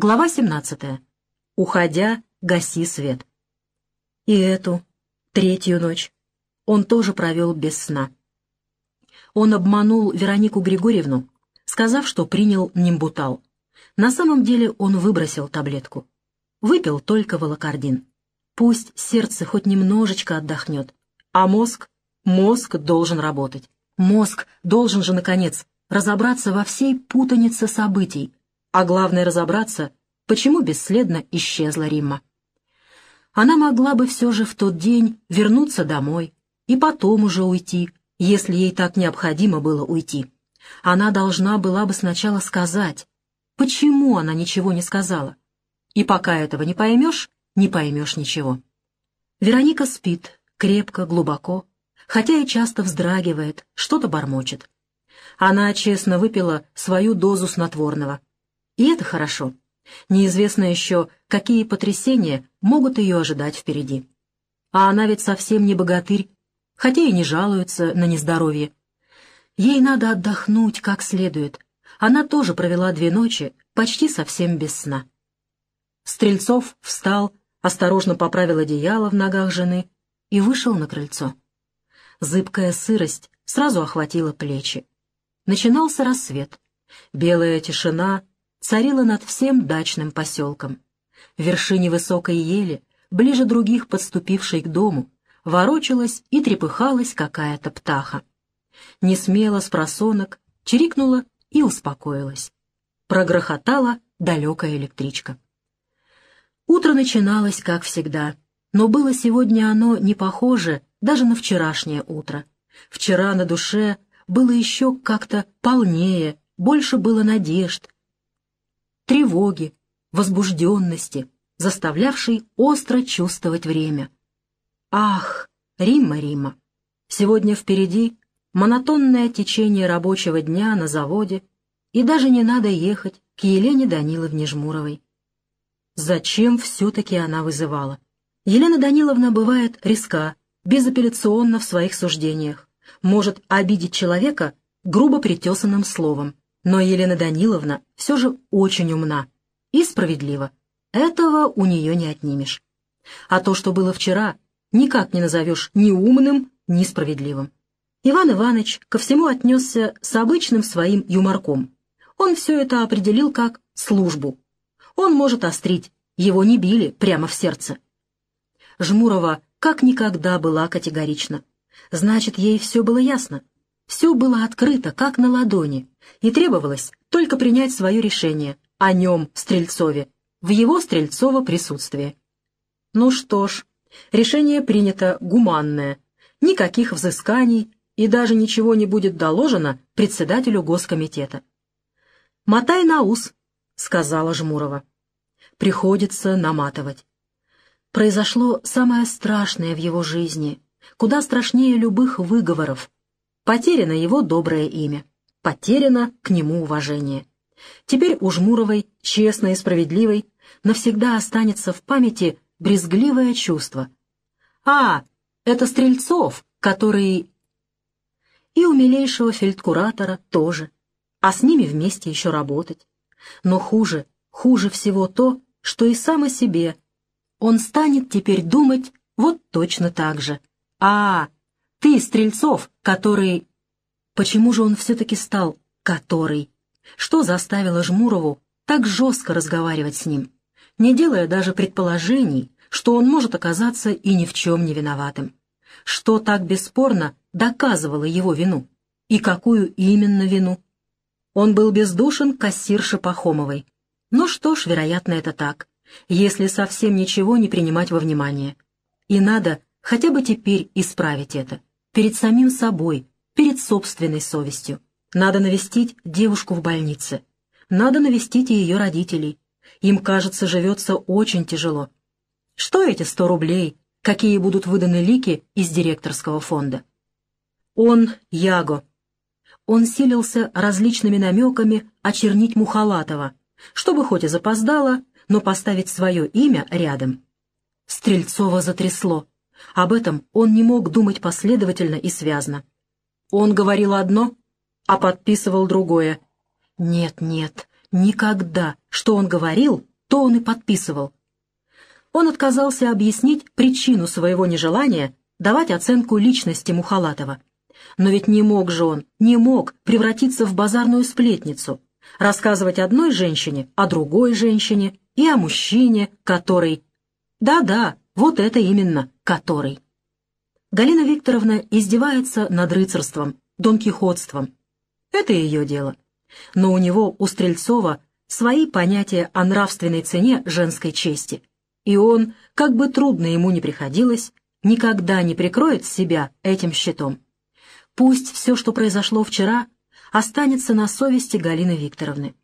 Глава 17. Уходя, гаси свет. И эту, третью ночь, он тоже провел без сна. Он обманул Веронику Григорьевну, сказав, что принял нимбутал. На самом деле он выбросил таблетку. Выпил только волокордин. Пусть сердце хоть немножечко отдохнет, а мозг, мозг должен работать. Мозг должен же, наконец, разобраться во всей путанице событий, а главное разобраться, почему бесследно исчезла Римма. Она могла бы все же в тот день вернуться домой и потом уже уйти, если ей так необходимо было уйти. Она должна была бы сначала сказать, почему она ничего не сказала. И пока этого не поймешь, не поймешь ничего. Вероника спит, крепко, глубоко, хотя и часто вздрагивает, что-то бормочет. Она честно выпила свою дозу снотворного — и это хорошо. Неизвестно еще, какие потрясения могут ее ожидать впереди. А она ведь совсем не богатырь, хотя и не жалуется на нездоровье. Ей надо отдохнуть как следует. Она тоже провела две ночи почти совсем без сна. Стрельцов встал, осторожно поправил одеяло в ногах жены и вышел на крыльцо. Зыбкая сырость сразу охватила плечи. Начинался рассвет. Белая тишина царила над всем дачным поселком. В вершине высокой ели, ближе других подступившей к дому, ворочалась и трепыхалась какая-то птаха. Не смело с просонок, чирикнула и успокоилась. Прогрохотала далекая электричка. Утро начиналось, как всегда, но было сегодня оно не похоже даже на вчерашнее утро. Вчера на душе было еще как-то полнее, больше было надежд, тревоги, возбужденности, заставлявшей остро чувствовать время. Ах, Римма, Римма! Сегодня впереди монотонное течение рабочего дня на заводе, и даже не надо ехать к Елене Даниловне Жмуровой. Зачем все-таки она вызывала? Елена Даниловна бывает резка, безапелляционно в своих суждениях, может обидеть человека грубо притесанным словом, но Елена Даниловна все же очень умна и справедлива. Этого у нее не отнимешь. А то, что было вчера, никак не назовешь ни умным, ни справедливым. Иван Иванович ко всему отнесся с обычным своим юморком. Он все это определил как службу. Он может острить, его не били прямо в сердце. Жмурова как никогда была категорична. Значит, ей все было ясно. Все было открыто, как на ладони, и требовалось только принять свое решение о нем, Стрельцове, в его Стрельцово присутствии. Ну что ж, решение принято гуманное, никаких взысканий и даже ничего не будет доложено председателю госкомитета. «Мотай на ус», — сказала Жмурова. «Приходится наматывать». Произошло самое страшное в его жизни, куда страшнее любых выговоров, Потеряно его доброе имя, потеряно к нему уважение. Теперь у Жмуровой, честной и справедливой, навсегда останется в памяти брезгливое чувство. «А, это Стрельцов, который...» И у милейшего фельдкуратора тоже, а с ними вместе еще работать. Но хуже, хуже всего то, что и сам о себе. Он станет теперь думать вот точно так же. «А, ты, Стрельцов, который... Почему же он все-таки стал «который»? Что заставило Жмурову так жестко разговаривать с ним, не делая даже предположений, что он может оказаться и ни в чем не виноватым? Что так бесспорно доказывало его вину? И какую именно вину? Он был бездушен кассирше Пахомовой. Ну что ж, вероятно, это так, если совсем ничего не принимать во внимание. И надо хотя бы теперь исправить это перед самим собой, перед собственной совестью. Надо навестить девушку в больнице. Надо навестить и ее родителей. Им, кажется, живется очень тяжело. Что эти сто рублей, какие будут выданы лики из директорского фонда? Он Яго. Он силился различными намеками очернить Мухалатова, чтобы хоть и запоздало, но поставить свое имя рядом. Стрельцова затрясло. Об этом он не мог думать последовательно и связно. Он говорил одно, а подписывал другое. Нет, нет, никогда, что он говорил, то он и подписывал. Он отказался объяснить причину своего нежелания давать оценку личности Мухалатова. Но ведь не мог же он, не мог превратиться в базарную сплетницу, рассказывать одной женщине о другой женщине и о мужчине, который... Да-да, вот это именно, который. Галина Викторовна издевается над рыцарством, донкихотством. Это ее дело. Но у него, у Стрельцова, свои понятия о нравственной цене женской чести. И он, как бы трудно ему ни приходилось, никогда не прикроет себя этим щитом. Пусть все, что произошло вчера, останется на совести Галины Викторовны.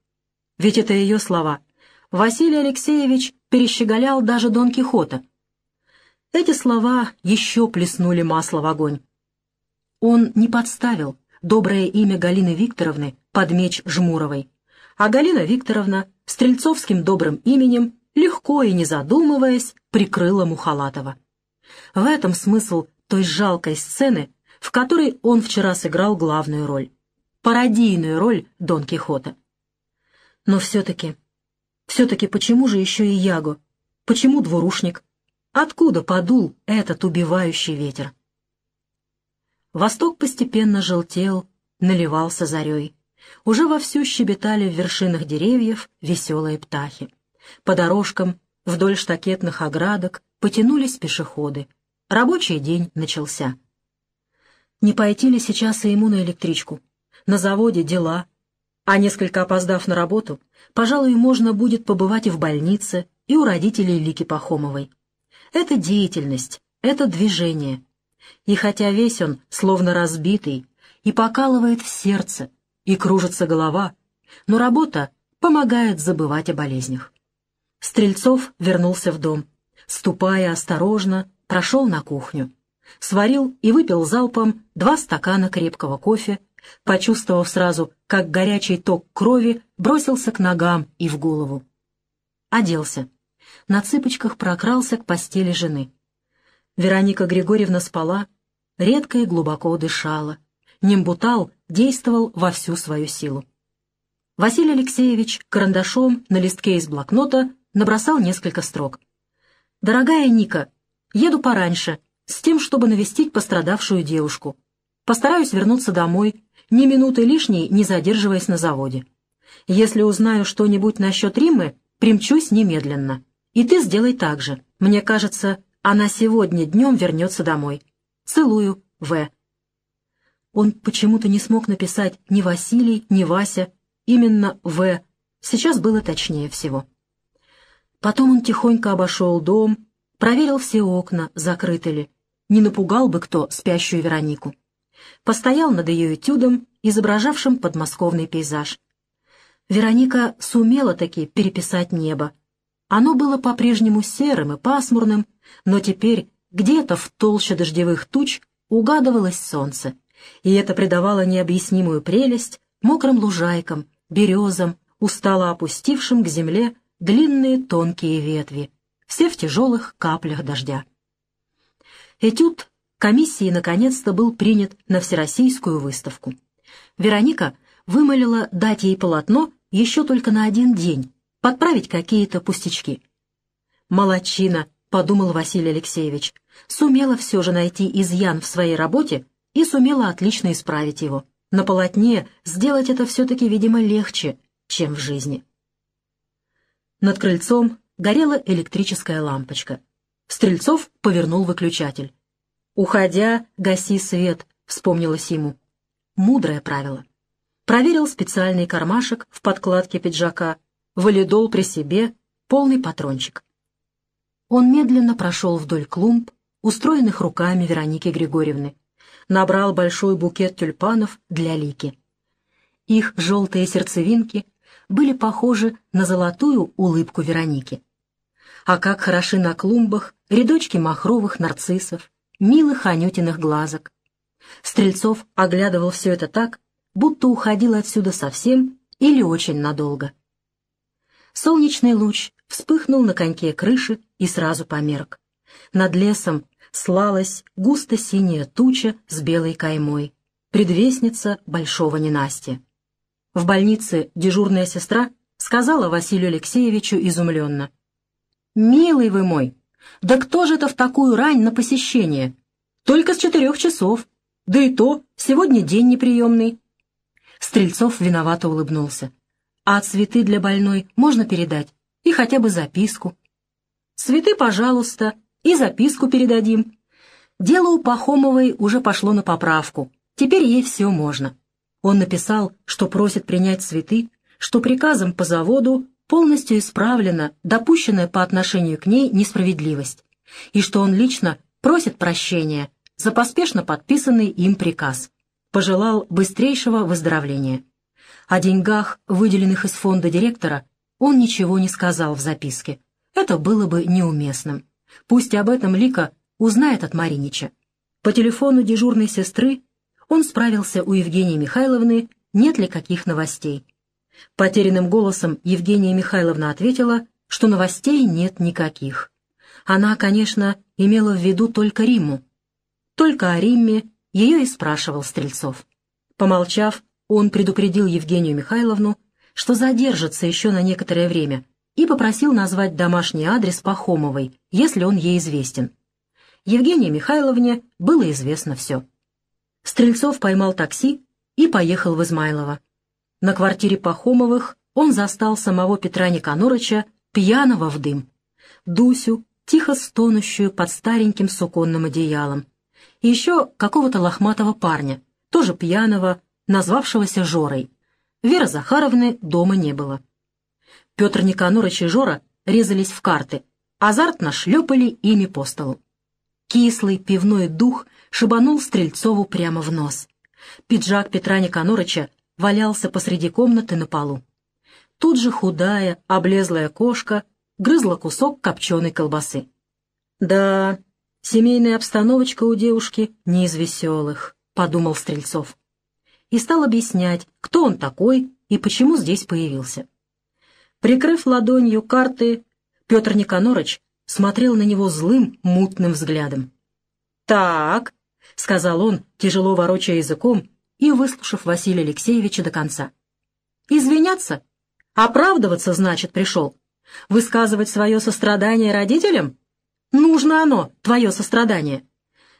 Ведь это ее слова. Василий Алексеевич перещеголял даже Дон Кихота. Эти слова еще плеснули масло в огонь. Он не подставил доброе имя Галины Викторовны под меч Жмуровой, а Галина Викторовна стрельцовским добрым именем, легко и не задумываясь, прикрыла Мухалатова. В этом смысл той жалкой сцены, в которой он вчера сыграл главную роль, пародийную роль Дон Кихота. Но все-таки, все-таки почему же еще и Яго? Почему двурушник? Откуда подул этот убивающий ветер? Восток постепенно желтел, наливался зарей. Уже вовсю щебетали в вершинах деревьев веселые птахи. По дорожкам, вдоль штакетных оградок, потянулись пешеходы. Рабочий день начался. Не пойти ли сейчас и ему на электричку? На заводе дела. А несколько опоздав на работу, пожалуй, можно будет побывать и в больнице, и у родителей Лики Пахомовой. Это деятельность, это движение. И хотя весь он, словно разбитый, и покалывает в сердце, и кружится голова, но работа помогает забывать о болезнях. Стрельцов вернулся в дом. Ступая осторожно, прошел на кухню. Сварил и выпил залпом два стакана крепкого кофе, почувствовав сразу, как горячий ток крови бросился к ногам и в голову. Оделся. На цыпочках прокрался к постели жены. Вероника Григорьевна спала, редко и глубоко дышала. Нимбутал действовал во всю свою силу. Василий Алексеевич карандашом на листке из блокнота набросал несколько строк. «Дорогая Ника, еду пораньше, с тем, чтобы навестить пострадавшую девушку. Постараюсь вернуться домой, ни минуты лишней не задерживаясь на заводе. Если узнаю что-нибудь насчет Риммы, примчусь немедленно. И ты сделай так же. Мне кажется, она сегодня днем вернется домой. Целую, В. Он почему-то не смог написать ни Василий, ни Вася, именно В. Сейчас было точнее всего. Потом он тихонько обошел дом, проверил все окна, закрыты ли. Не напугал бы кто спящую Веронику. Постоял над ее этюдом, изображавшим подмосковный пейзаж. Вероника сумела таки переписать небо. Оно было по-прежнему серым и пасмурным, но теперь где-то в толще дождевых туч угадывалось солнце, и это придавало необъяснимую прелесть мокрым лужайкам, березам, устало опустившим к земле длинные тонкие ветви, все в тяжелых каплях дождя. Этюд комиссии наконец-то был принят на всероссийскую выставку. Вероника вымолила дать ей полотно еще только на один день, подправить какие-то пустячки. «Молодчина», — подумал Василий Алексеевич, сумела все же найти изъян в своей работе и сумела отлично исправить его. На полотне сделать это все-таки, видимо, легче, чем в жизни. Над крыльцом горела электрическая лампочка. Стрельцов повернул выключатель. «Уходя, гаси свет», — вспомнилось ему. Мудрое правило. Проверил специальный кармашек в подкладке пиджака, валидол при себе, полный патрончик. Он медленно прошел вдоль клумб, устроенных руками Вероники Григорьевны, набрал большой букет тюльпанов для Лики. Их желтые сердцевинки были похожи на золотую улыбку Вероники. А как хороши на клумбах рядочки махровых нарциссов, милых анютиных глазок. Стрельцов оглядывал все это так, будто уходил отсюда совсем или очень надолго. Солнечный луч вспыхнул на коньке крыши и сразу померк. Над лесом слалась густо-синяя туча с белой каймой, предвестница большого ненастья. В больнице дежурная сестра сказала Василию Алексеевичу изумленно. «Милый вы мой, да кто же это в такую рань на посещение? Только с четырех часов. Да и то, сегодня день неприемный». Стрельцов виновато улыбнулся. «А цветы для больной можно передать? И хотя бы записку?» «Цветы, пожалуйста, и записку передадим». Дело у Пахомовой уже пошло на поправку. Теперь ей все можно. Он написал, что просит принять цветы, что приказом по заводу полностью исправлена допущенная по отношению к ней несправедливость, и что он лично просит прощения за поспешно подписанный им приказ. Пожелал быстрейшего выздоровления. О деньгах, выделенных из фонда директора, он ничего не сказал в записке. Это было бы неуместным. Пусть об этом Лика узнает от Маринича. По телефону дежурной сестры он справился у Евгении Михайловны, нет ли каких новостей. Потерянным голосом Евгения Михайловна ответила, что новостей нет никаких. Она, конечно, имела в виду только Римму. Только о Римме ее и спрашивал Стрельцов. Помолчав, он предупредил Евгению Михайловну, что задержится еще на некоторое время, и попросил назвать домашний адрес Пахомовой, если он ей известен. Евгении Михайловне было известно все. Стрельцов поймал такси и поехал в Измайлово. На квартире Пахомовых он застал самого Петра Никанорыча пьяного в дым, Дусю, тихо стонущую под стареньким суконным одеялом, и еще какого-то лохматого парня, тоже пьяного, назвавшегося Жорой. Вера Захаровны дома не было. Петр Никанорыч и Жора резались в карты, азартно шлепали ими по столу. Кислый пивной дух шибанул Стрельцову прямо в нос. Пиджак Петра Никанорыча валялся посреди комнаты на полу. Тут же худая, облезлая кошка грызла кусок копченой колбасы. «Да, семейная обстановочка у девушки не из веселых», — подумал Стрельцов. И стал объяснять, кто он такой и почему здесь появился. Прикрыв ладонью карты, Петр Никанорыч смотрел на него злым, мутным взглядом. «Так», — сказал он, тяжело ворочая языком и выслушав Василия Алексеевича до конца. «Извиняться? Оправдываться, значит, пришел? Высказывать свое сострадание родителям? Нужно оно, твое сострадание.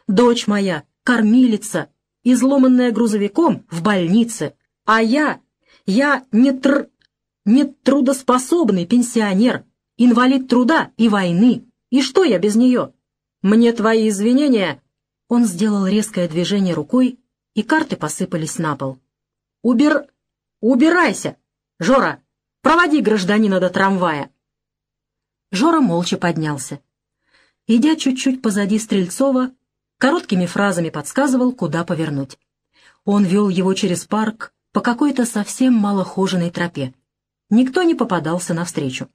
Дочь моя, кормилица, изломанная грузовиком в больнице, а я, я не тр... не трудоспособный пенсионер, инвалид труда и войны. И что я без нее? Мне твои извинения...» Он сделал резкое движение рукой, и карты посыпались на пол. «Убер... Убирайся! Жора, проводи гражданина до трамвая!» Жора молча поднялся. Идя чуть-чуть позади Стрельцова, короткими фразами подсказывал, куда повернуть. Он вел его через парк по какой-то совсем малохоженной тропе. Никто не попадался навстречу.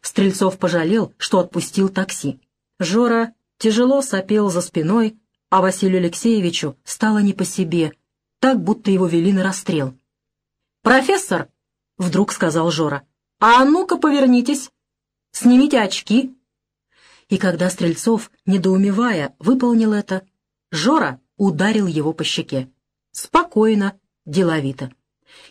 Стрельцов пожалел, что отпустил такси. Жора тяжело сопел за спиной, а Василию Алексеевичу стало не по себе, так, будто его вели на расстрел. «Профессор!» — вдруг сказал Жора. «А ну-ка повернитесь! Снимите очки!» И когда Стрельцов, недоумевая, выполнил это, Жора ударил его по щеке. Спокойно, деловито.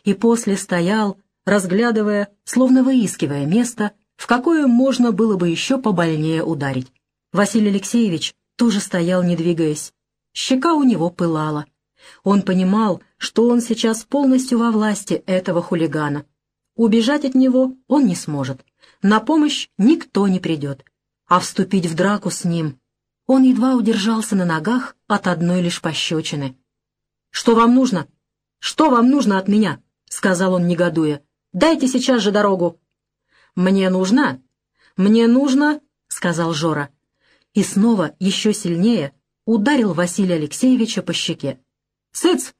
И после стоял, разглядывая, словно выискивая место, в какое можно было бы еще побольнее ударить. Василий Алексеевич тоже стоял, не двигаясь. Щека у него пылала. Он понимал, что он сейчас полностью во власти этого хулигана. Убежать от него он не сможет. На помощь никто не придет. А вступить в драку с ним... Он едва удержался на ногах от одной лишь пощечины. «Что вам нужно? Что вам нужно от меня?» — сказал он, негодуя. «Дайте сейчас же дорогу». «Мне нужна? Мне нужно...» — сказал Жора и снова, еще сильнее, ударил Василия Алексеевича по щеке. «Сыц!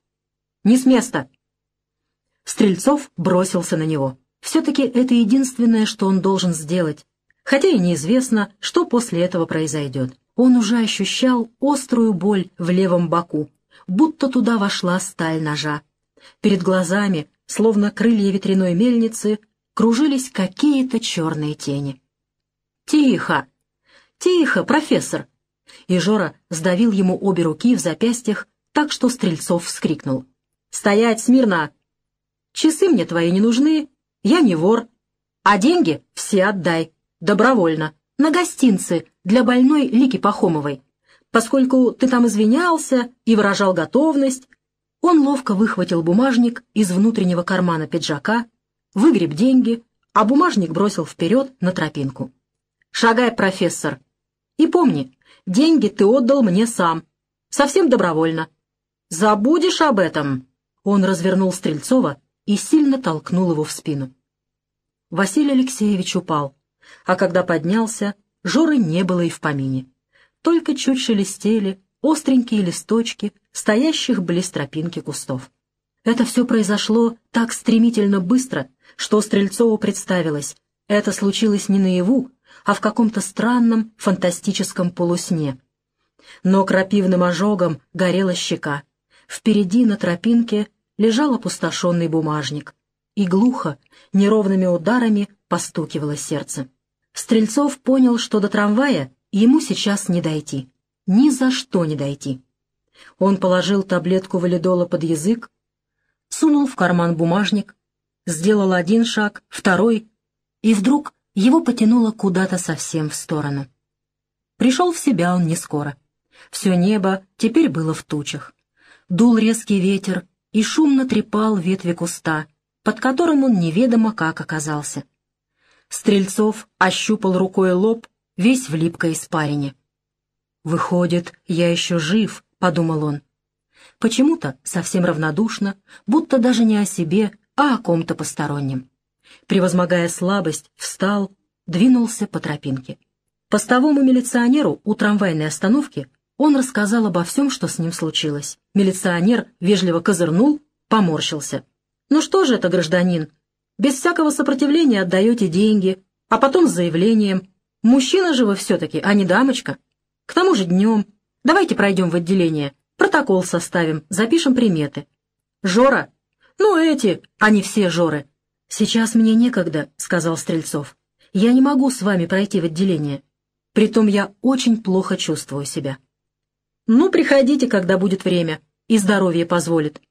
Не с места!» Стрельцов бросился на него. Все-таки это единственное, что он должен сделать, хотя и неизвестно, что после этого произойдет. Он уже ощущал острую боль в левом боку, будто туда вошла сталь ножа. Перед глазами, словно крылья ветряной мельницы, кружились какие-то черные тени. «Тихо!» «Тихо, профессор!» И Жора сдавил ему обе руки в запястьях, так что Стрельцов вскрикнул. «Стоять смирно! Часы мне твои не нужны, я не вор, А деньги все отдай, добровольно, на гостинцы для больной Лики Пахомовой. Поскольку ты там извинялся и выражал готовность, он ловко выхватил бумажник из внутреннего кармана пиджака, выгреб деньги, а бумажник бросил вперед на тропинку. «Шагай, профессор. И помни, деньги ты отдал мне сам, совсем добровольно. Забудешь об этом?» Он развернул Стрельцова и сильно толкнул его в спину. Василий Алексеевич упал, а когда поднялся, Жоры не было и в помине. Только чуть шелестели остренькие листочки стоящих близ тропинки кустов. Это все произошло так стремительно быстро, что Стрельцову представилось, это случилось не наяву, а в каком-то странном фантастическом полусне. Но крапивным ожогом горела щека. Впереди на тропинке лежал опустошенный бумажник, и глухо, неровными ударами постукивало сердце. Стрельцов понял, что до трамвая ему сейчас не дойти. Ни за что не дойти. Он положил таблетку валидола под язык, сунул в карман бумажник, сделал один шаг, второй, и вдруг его потянуло куда-то совсем в сторону. Пришел в себя он не скоро. Все небо теперь было в тучах. Дул резкий ветер и шумно трепал ветви куста, под которым он неведомо как оказался. Стрельцов ощупал рукой лоб, весь в липкой испарине. «Выходит, я еще жив», — подумал он. Почему-то совсем равнодушно, будто даже не о себе, а о ком-то постороннем. Превозмогая слабость, встал, двинулся по тропинке. Постовому милиционеру у трамвайной остановки он рассказал обо всем, что с ним случилось. Милиционер вежливо козырнул, поморщился. «Ну что же это, гражданин? Без всякого сопротивления отдаете деньги, а потом с заявлением. Мужчина же вы все-таки, а не дамочка. К тому же днем. Давайте пройдем в отделение, протокол составим, запишем приметы. Жора? Ну, эти, они все Жоры. Сейчас мне некогда, — сказал Стрельцов. Я не могу с вами пройти в отделение. Притом я очень плохо чувствую себя. Ну, приходите, когда будет время, и здоровье позволит.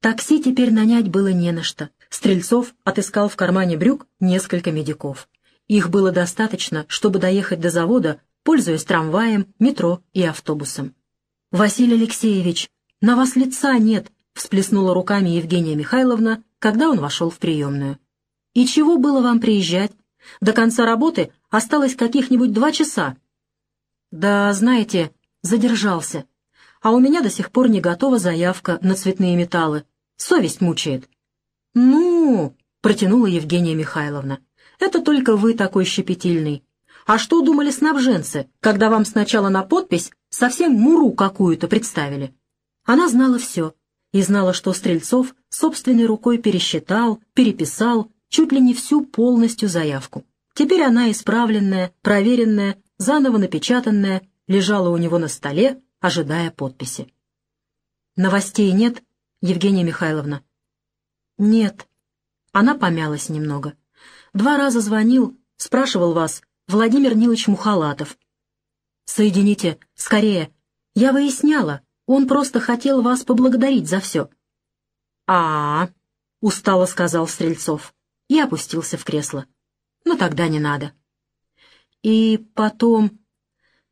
Такси теперь нанять было не на что. Стрельцов отыскал в кармане брюк несколько медиков. Их было достаточно, чтобы доехать до завода, пользуясь трамваем, метро и автобусом. «Василий Алексеевич, на вас лица нет», — всплеснула руками Евгения Михайловна, когда он вошел в приемную. «И чего было вам приезжать? До конца работы осталось каких-нибудь два часа». «Да, знаете, задержался. А у меня до сих пор не готова заявка на цветные металлы. Совесть мучает». «Ну...» — протянула Евгения Михайловна. «Это только вы такой щепетильный. А что думали снабженцы, когда вам сначала на подпись совсем муру какую-то представили?» Она знала все и знала, что Стрельцов собственной рукой пересчитал, переписал чуть ли не всю полностью заявку. Теперь она исправленная, проверенная, заново напечатанная, лежала у него на столе, ожидая подписи. «Новостей нет, Евгения Михайловна?» «Нет». Она помялась немного. «Два раза звонил, спрашивал вас, Владимир Нилович Мухалатов». «Соедините, скорее. Я выясняла, он просто хотел вас поблагодарить за все». «А-а-а», — устало сказал Стрельцов и опустился в кресло. «Ну тогда не надо». И потом...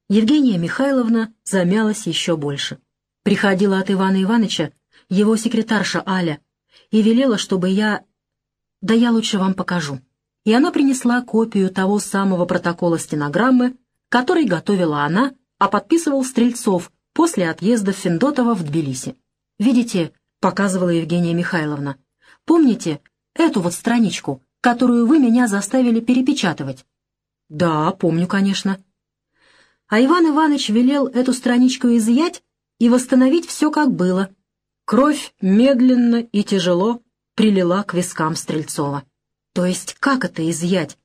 Евгения Михайловна замялась еще больше. Приходила от Ивана Ивановича его секретарша Аля, и велела, чтобы я... Да я лучше вам покажу. И она принесла копию того самого протокола стенограммы, который готовила она, а подписывал Стрельцов после отъезда Финдотова в Тбилиси. «Видите», — показывала Евгения Михайловна, «помните эту вот страничку, которую вы меня заставили перепечатывать?» «Да, помню, конечно». А Иван Иванович велел эту страничку изъять и восстановить все, как было. Кровь медленно и тяжело прилила к вискам Стрельцова. То есть как это изъять?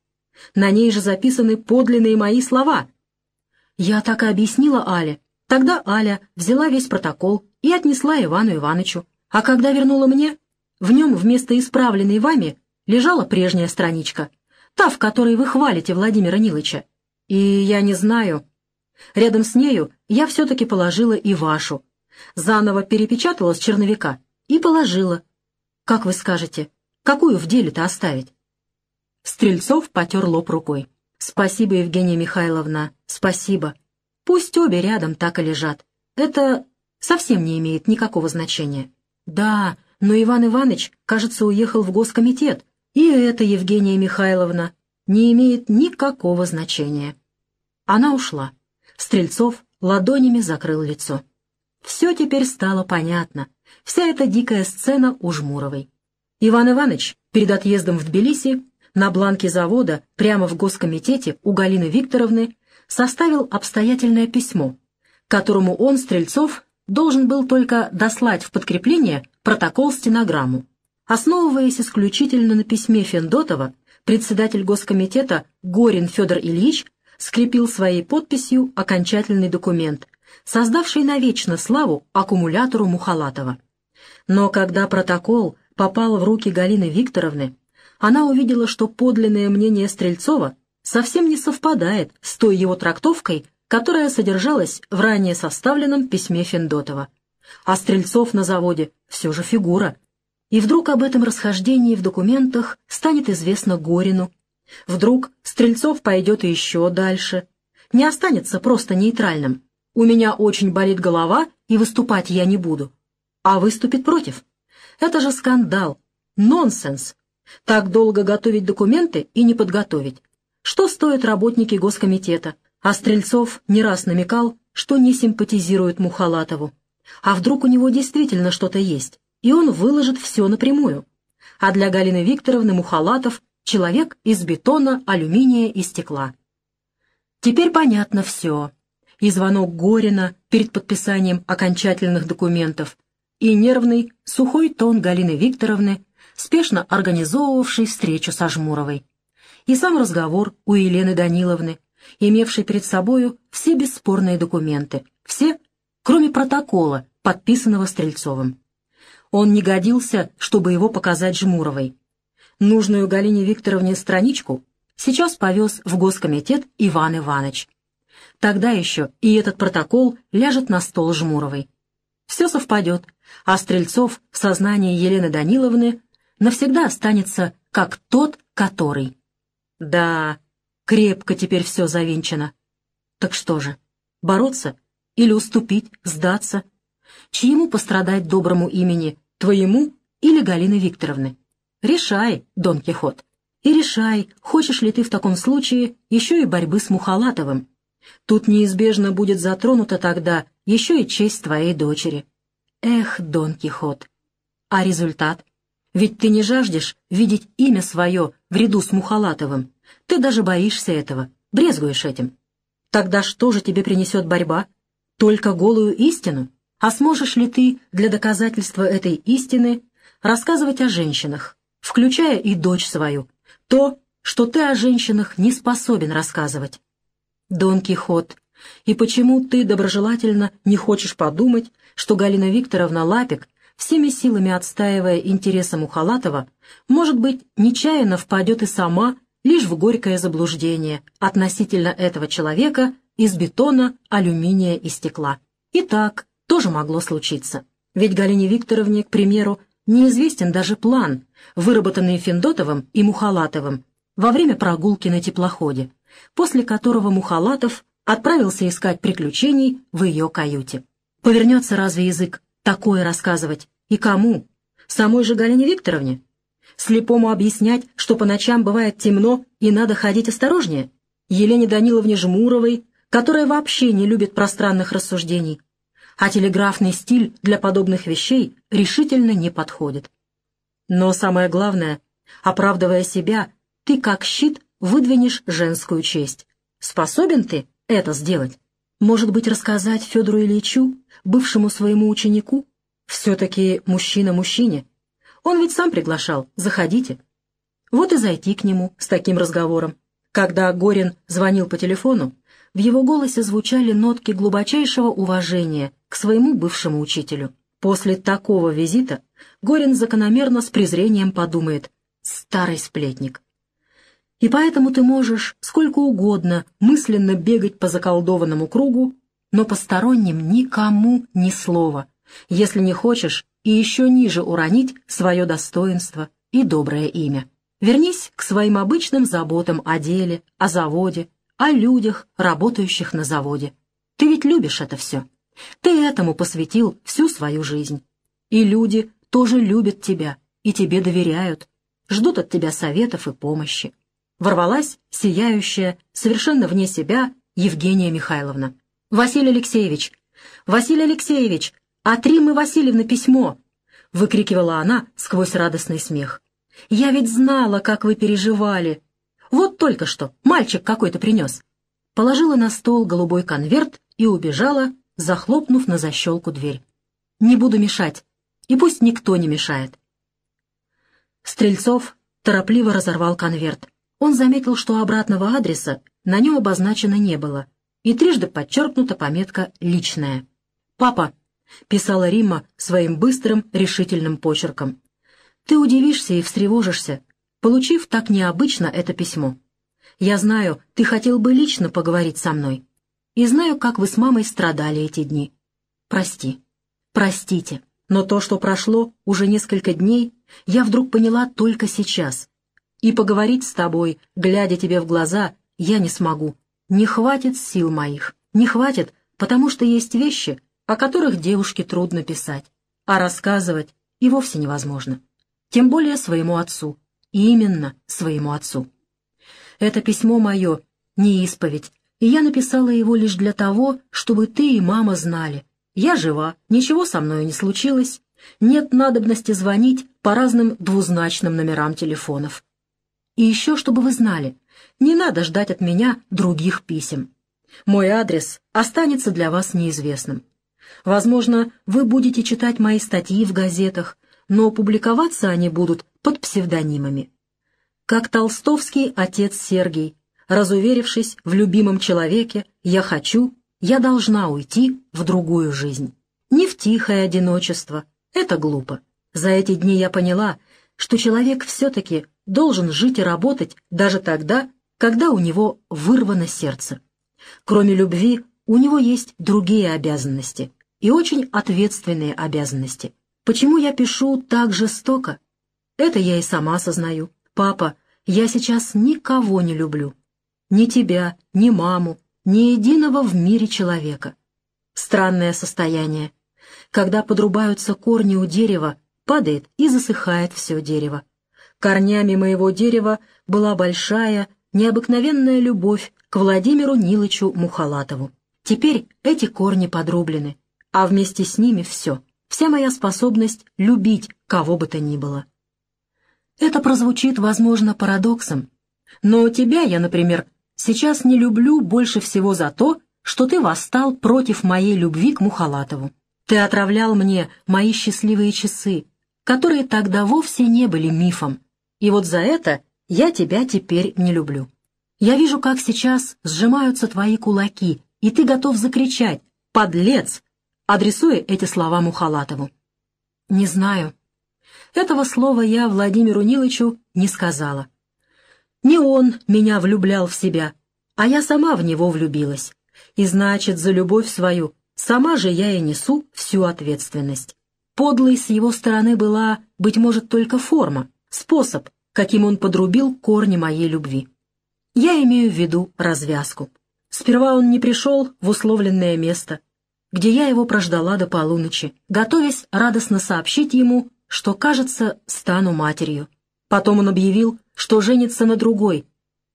На ней же записаны подлинные мои слова. Я так и объяснила Але. Тогда Аля взяла весь протокол и отнесла Ивану Ивановичу. А когда вернула мне, в нем вместо исправленной вами лежала прежняя страничка, та, в которой вы хвалите Владимира Нилыча. И я не знаю. Рядом с нею я все-таки положила и вашу, заново перепечатала с черновика и положила. Как вы скажете, какую в деле-то оставить? Стрельцов потер лоб рукой. «Спасибо, Евгения Михайловна, спасибо. Пусть обе рядом так и лежат. Это совсем не имеет никакого значения». «Да, но Иван Иванович, кажется, уехал в госкомитет. И это, Евгения Михайловна, не имеет никакого значения». Она ушла. Стрельцов ладонями закрыл лицо. Все теперь стало понятно. Вся эта дикая сцена у Жмуровой. Иван Иванович перед отъездом в Тбилиси на бланке завода прямо в госкомитете у Галины Викторовны составил обстоятельное письмо, которому он, Стрельцов, должен был только дослать в подкрепление протокол-стенограмму. Основываясь исключительно на письме Федотова, председатель госкомитета Горин Федор Ильич скрепил своей подписью окончательный документ, создавший навечно славу аккумулятору Мухалатова. Но когда протокол попал в руки Галины Викторовны, она увидела, что подлинное мнение Стрельцова совсем не совпадает с той его трактовкой, которая содержалась в ранее составленном письме Федотова. А Стрельцов на заводе все же фигура. И вдруг об этом расхождении в документах станет известно Горину. Вдруг Стрельцов пойдет еще дальше. Не останется просто нейтральным. У меня очень болит голова, и выступать я не буду. А выступит против. Это же скандал. Нонсенс. Так долго готовить документы и не подготовить. Что стоят работники Госкомитета? А Стрельцов не раз намекал, что не симпатизирует Мухалатову. А вдруг у него действительно что-то есть, и он выложит все напрямую. А для Галины Викторовны Мухалатов — человек из бетона, алюминия и стекла. Теперь понятно все. И звонок Горина перед подписанием окончательных документов, и нервный, сухой тон Галины Викторовны, спешно организовывавшей встречу со Жмуровой. И сам разговор у Елены Даниловны, имевшей перед собою все бесспорные документы, все, кроме протокола, подписанного Стрельцовым. Он не годился, чтобы его показать Жмуровой. Нужную Галине Викторовне страничку сейчас повез в Госкомитет Иван Иванович. Тогда еще и этот протокол ляжет на стол Жмуровой. Все совпадет, а Стрельцов в сознании Елены Даниловны навсегда останется как тот, который. Да, крепко теперь все завинчено. Так что же, бороться или уступить, сдаться? Чьему пострадать доброму имени, твоему или Галины Викторовны? Решай, Дон Кихот. И решай, хочешь ли ты в таком случае еще и борьбы с Мухалатовым. Тут неизбежно будет затронута тогда еще и честь твоей дочери. Эх, Дон Кихот. А результат? Ведь ты не жаждешь видеть имя свое в ряду с Мухалатовым. Ты даже боишься этого, брезгуешь этим. Тогда что же тебе принесет борьба? Только голую истину? А сможешь ли ты для доказательства этой истины рассказывать о женщинах, включая и дочь свою, то, что ты о женщинах не способен рассказывать? Дон Кихот, и почему ты доброжелательно не хочешь подумать, что Галина Викторовна Лапик всеми силами отстаивая интересы Мухалатова, может быть, нечаянно впадет и сама лишь в горькое заблуждение относительно этого человека из бетона, алюминия и стекла. И так тоже могло случиться. Ведь Галине Викторовне, к примеру, неизвестен даже план, выработанный Финдотовым и Мухалатовым во время прогулки на теплоходе, после которого Мухалатов отправился искать приключений в ее каюте. Повернется разве язык такое рассказывать? И кому? Самой же Галине Викторовне? Слепому объяснять, что по ночам бывает темно и надо ходить осторожнее? Елене Даниловне Жмуровой, которая вообще не любит пространных рассуждений. А телеграфный стиль для подобных вещей решительно не подходит. Но самое главное, оправдывая себя, ты как щит выдвинешь женскую честь. Способен ты это сделать? Может быть, рассказать Федору Ильичу, бывшему своему ученику? Все-таки мужчина мужчине. Он ведь сам приглашал, заходите. Вот и зайти к нему с таким разговором. Когда Горин звонил по телефону, в его голосе звучали нотки глубочайшего уважения к своему бывшему учителю. После такого визита Горин закономерно с презрением подумает «старый сплетник». И поэтому ты можешь сколько угодно мысленно бегать по заколдованному кругу, но посторонним никому ни слова, если не хочешь и еще ниже уронить свое достоинство и доброе имя. Вернись к своим обычным заботам о деле, о заводе, о людях, работающих на заводе. Ты ведь любишь это все. Ты этому посвятил всю свою жизнь. И люди тоже любят тебя и тебе доверяют, ждут от тебя советов и помощи. Ворвалась сияющая, совершенно вне себя, Евгения Михайловна. «Василий Алексеевич! Василий Алексеевич! От Риммы Васильевны письмо!» — выкрикивала она сквозь радостный смех. «Я ведь знала, как вы переживали. Вот только что мальчик какой-то принес». Положила на стол голубой конверт и убежала, захлопнув на защелку дверь. «Не буду мешать, и пусть никто не мешает». Стрельцов торопливо разорвал конверт. Он заметил, что обратного адреса на нем обозначено не было, и трижды подчеркнута пометка «Личная». «Папа», — писала Римма своим быстрым, решительным почерком, — «ты удивишься и встревожишься, получив так необычно это письмо. Я знаю, ты хотел бы лично поговорить со мной, и знаю, как вы с мамой страдали эти дни. Прости, простите, но то, что прошло уже несколько дней, я вдруг поняла только сейчас. И поговорить с тобой, глядя тебе в глаза, я не смогу. Не хватит сил моих. Не хватит, потому что есть вещи, о которых девушке трудно писать, а рассказывать и вовсе невозможно. Тем более своему отцу. И именно своему отцу. Это письмо мое не исповедь, и я написала его лишь для того, чтобы ты и мама знали. Я жива, ничего со мной не случилось, нет надобности звонить по разным двузначным номерам телефонов. И еще, чтобы вы знали, не надо ждать от меня других писем. Мой адрес останется для вас неизвестным. Возможно, вы будете читать мои статьи в газетах, но публиковаться они будут под псевдонимами. Как толстовский отец Сергий, разуверившись в любимом человеке, я хочу, я должна уйти в другую жизнь. Не в тихое одиночество, это глупо. За эти дни я поняла, что человек все-таки должен жить и работать даже тогда, когда у него вырвано сердце. Кроме любви, у него есть другие обязанности, и очень ответственные обязанности. Почему я пишу так жестоко? Это я и сама осознаю. Папа, я сейчас никого не люблю. Ни тебя, ни маму, ни единого в мире человека. Странное состояние. Когда подрубаются корни у дерева, падает и засыхает все дерево. Корнями моего дерева была большая, необыкновенная любовь к Владимиру Нилычу Мухалатову. Теперь эти корни подрублены, а вместе с ними все, вся моя способность любить кого бы то ни было. Это прозвучит, возможно, парадоксом, но тебя я, например, сейчас не люблю больше всего за то, что ты восстал против моей любви к Мухалатову. Ты отравлял мне мои счастливые часы, которые тогда вовсе не были мифом. И вот за это я тебя теперь не люблю. Я вижу, как сейчас сжимаются твои кулаки, и ты готов закричать «Подлец!», адресуя эти слова Мухалатову. Не знаю. Этого слова я Владимиру Нилычу не сказала. Не он меня влюблял в себя, а я сама в него влюбилась. И значит, за любовь свою Сама же я и несу всю ответственность. Подлой с его стороны была, быть может, только форма, способ, каким он подрубил корни моей любви. Я имею в виду развязку. Сперва он не пришел в условленное место, где я его прождала до полуночи, готовясь радостно сообщить ему, что, кажется, стану матерью. Потом он объявил, что женится на другой.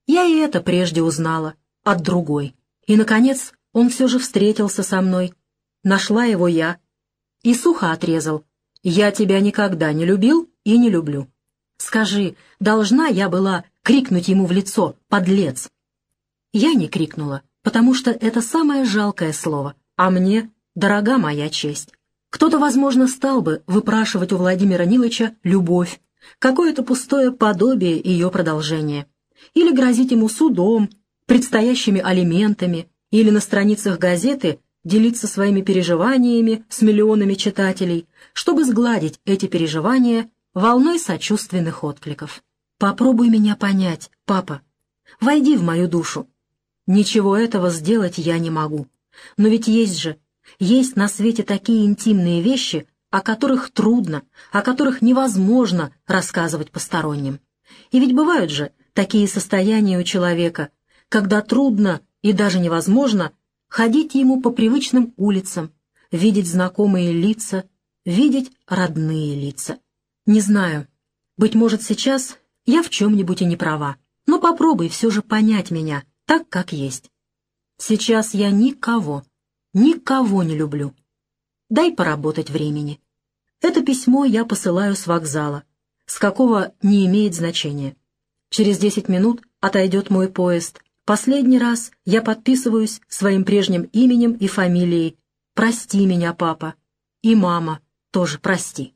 Я и это прежде узнала, от другой. И, наконец, он все же встретился со мной. Нашла его я. И сухо отрезал. «Я тебя никогда не любил и не люблю. Скажи, должна я была крикнуть ему в лицо «подлец»?» Я не крикнула, потому что это самое жалкое слово, а мне дорога моя честь. Кто-то, возможно, стал бы выпрашивать у Владимира Нилыча любовь, какое-то пустое подобие ее продолжения, или грозить ему судом, предстоящими алиментами, или на страницах газеты делиться своими переживаниями с миллионами читателей, чтобы сгладить эти переживания волной сочувственных откликов. «Попробуй меня понять, папа. Войди в мою душу. Ничего этого сделать я не могу. Но ведь есть же, есть на свете такие интимные вещи, о которых трудно, о которых невозможно рассказывать посторонним. И ведь бывают же такие состояния у человека, когда трудно и даже невозможно ходить ему по привычным улицам, видеть знакомые лица, видеть родные лица. Не знаю, быть может, сейчас я в чем-нибудь и не права, но попробуй все же понять меня так, как есть. Сейчас я никого, никого не люблю. Дай поработать времени. Это письмо я посылаю с вокзала, с какого не имеет значения. Через десять минут отойдет мой поезд. Последний раз я подписываюсь своим прежним именем и фамилией. Прости меня, папа. И мама тоже прости.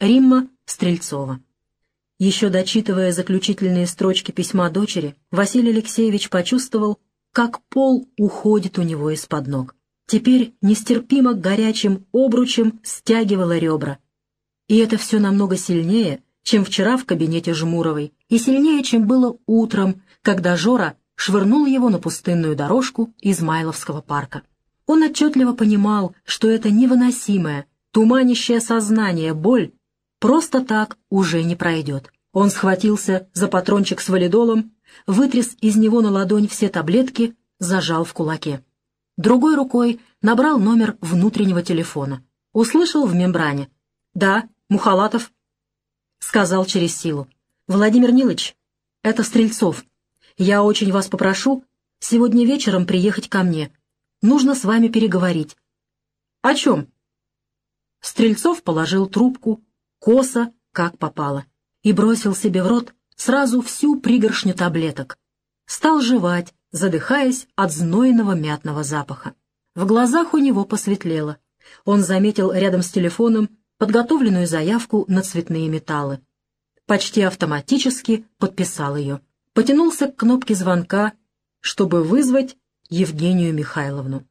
Римма Стрельцова. Еще дочитывая заключительные строчки письма дочери, Василий Алексеевич почувствовал, как пол уходит у него из-под ног. Теперь нестерпимо горячим обручем стягивало ребра. И это все намного сильнее, чем вчера в кабинете Жмуровой, и сильнее, чем было утром, когда Жора швырнул его на пустынную дорожку Измайловского парка. Он отчетливо понимал, что это невыносимое, туманящее сознание боль просто так уже не пройдет. Он схватился за патрончик с валидолом, вытряс из него на ладонь все таблетки, зажал в кулаке. Другой рукой набрал номер внутреннего телефона. Услышал в мембране. «Да, Мухалатов», — сказал через силу. «Владимир Нилыч, это Стрельцов. Я очень вас попрошу сегодня вечером приехать ко мне. Нужно с вами переговорить». «О чем?» Стрельцов положил трубку, косо, как попало, и бросил себе в рот сразу всю пригоршню таблеток. Стал жевать, задыхаясь от знойного мятного запаха. В глазах у него посветлело. Он заметил рядом с телефоном подготовленную заявку на цветные металлы. Почти автоматически подписал ее. Потянулся к кнопке звонка, чтобы вызвать Евгению Михайловну.